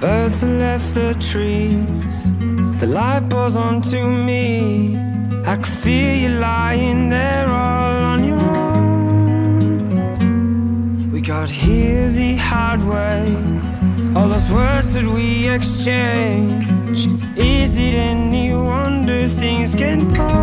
Birds have left the trees. The light pours onto me. I could feel you lying there all on your own. We got here the hard way. All those words that we exchange. Is it any wonder things can go?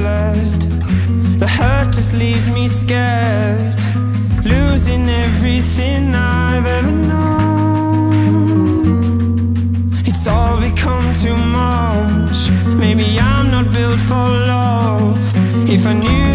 flood The hurt just leaves me scared. Losing everything I've ever known. It's all become too much. Maybe I'm not built for love. If I knew